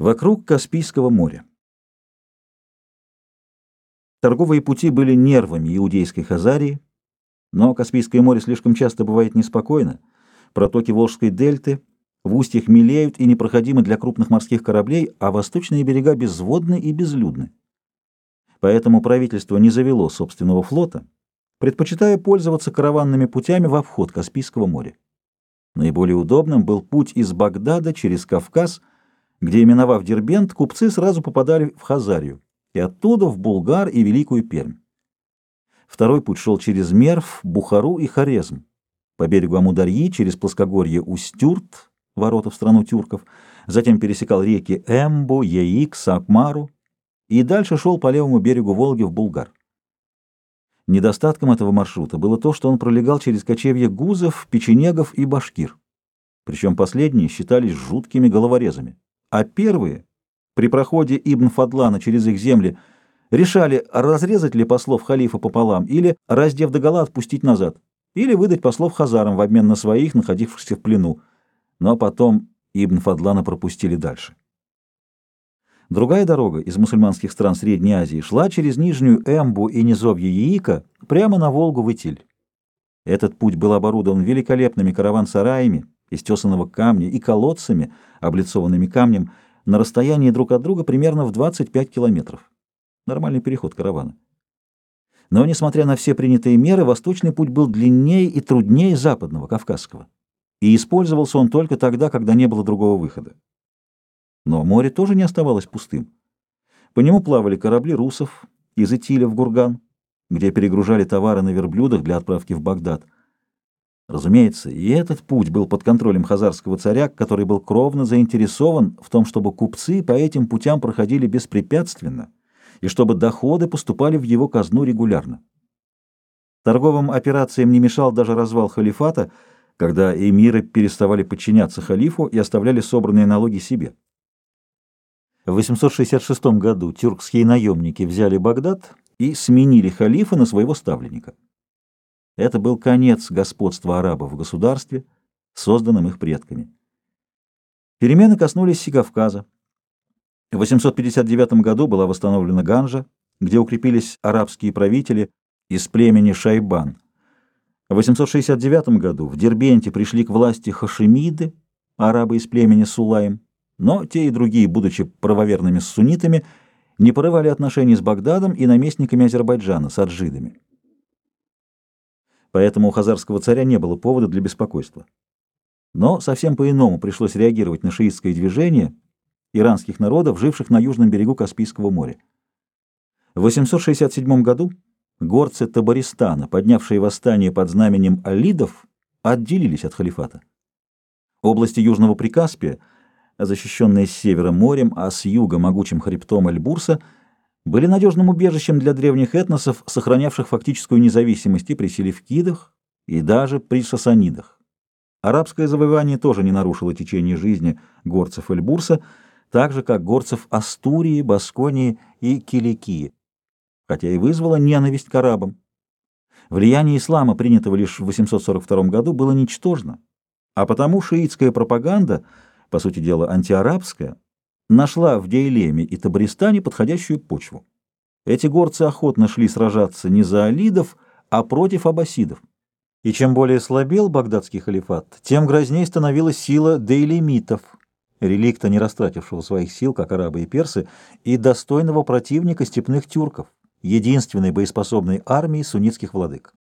Вокруг Каспийского моря. Торговые пути были нервами иудейской Хазарии, но Каспийское море слишком часто бывает неспокойно. Протоки Волжской дельты в устьях мелеют и непроходимы для крупных морских кораблей, а восточные берега безводны и безлюдны. Поэтому правительство не завело собственного флота, предпочитая пользоваться караванными путями в обход Каспийского моря. Наиболее удобным был путь из Багдада через Кавказ где, именовав Дербент, купцы сразу попадали в Хазарию и оттуда в Булгар и Великую Пермь. Второй путь шел через Мерв, Бухару и Хорезм, по берегу Амударьи через плоскогорье Устюрт, ворота в страну тюрков, затем пересекал реки Эмбу, Яик, Сакмару и дальше шел по левому берегу Волги в Булгар. Недостатком этого маршрута было то, что он пролегал через кочевья гузов, печенегов и башкир. Причем последние считались жуткими головорезами а первые, при проходе Ибн Фадлана через их земли, решали, разрезать ли послов халифа пополам или, раздев догола, отпустить назад, или выдать послов хазарам в обмен на своих, находившихся в плену. Но потом Ибн Фадлана пропустили дальше. Другая дорога из мусульманских стран Средней Азии шла через Нижнюю Эмбу и низовье Яика прямо на Волгу в Итиль. Этот путь был оборудован великолепными караван-сараями, из тесаного камня и колодцами, облицованными камнем, на расстоянии друг от друга примерно в 25 километров. Нормальный переход каравана. Но, несмотря на все принятые меры, восточный путь был длиннее и труднее западного, кавказского. И использовался он только тогда, когда не было другого выхода. Но море тоже не оставалось пустым. По нему плавали корабли русов из Итиля в Гурган, где перегружали товары на верблюдах для отправки в Багдад – Разумеется, и этот путь был под контролем хазарского царя, который был кровно заинтересован в том, чтобы купцы по этим путям проходили беспрепятственно и чтобы доходы поступали в его казну регулярно. Торговым операциям не мешал даже развал халифата, когда эмиры переставали подчиняться халифу и оставляли собранные налоги себе. В 866 году тюркские наемники взяли Багдад и сменили халифа на своего ставленника. Это был конец господства арабов в государстве, созданном их предками. Перемены коснулись и Кавказа. В 859 году была восстановлена Ганжа, где укрепились арабские правители из племени Шайбан. В 869 году в Дербенте пришли к власти хашемиды, арабы из племени Сулаем, но те и другие, будучи правоверными суннитами, не порывали отношений с Багдадом и наместниками Азербайджана, с аджидами поэтому у хазарского царя не было повода для беспокойства. Но совсем по-иному пришлось реагировать на шиитское движение иранских народов, живших на южном берегу Каспийского моря. В 867 году горцы Табаристана, поднявшие восстание под знаменем алидов, отделились от халифата. Области Южного Прикаспия, защищенные с севера морем, а с юга могучим хребтом Эльбурса – были надежным убежищем для древних этносов, сохранявших фактическую независимость и при селевкидах, и даже при сасанидах. Арабское завоевание тоже не нарушило течение жизни горцев Эльбурса, так же, как горцев Астурии, Басконии и Киликии, хотя и вызвало ненависть к арабам. Влияние ислама, принятого лишь в 842 году, было ничтожно, а потому шиитская пропаганда, по сути дела антиарабская, нашла в Дейлеме и Табристане подходящую почву. Эти горцы охотно шли сражаться не за алидов, а против аббасидов. И чем более слабел багдадский халифат, тем грознее становилась сила дейлемитов, реликта, не растратившего своих сил, как арабы и персы, и достойного противника степных тюрков, единственной боеспособной армии суннитских владык.